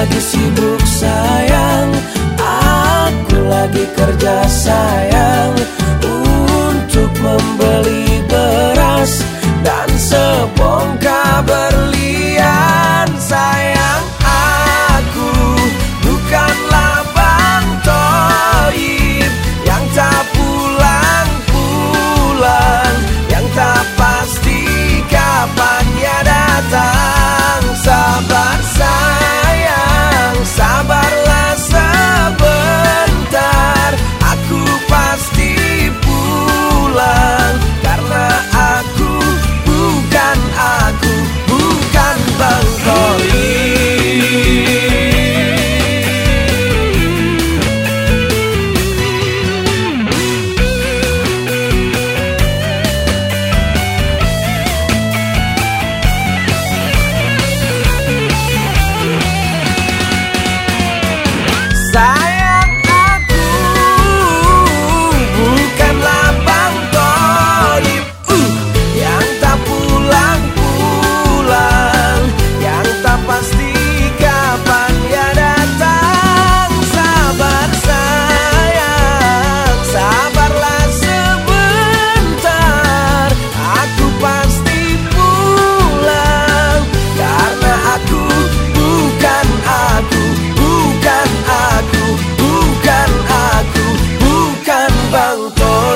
lagi sibuk sayang. Aku lagi kerja sayang. autor.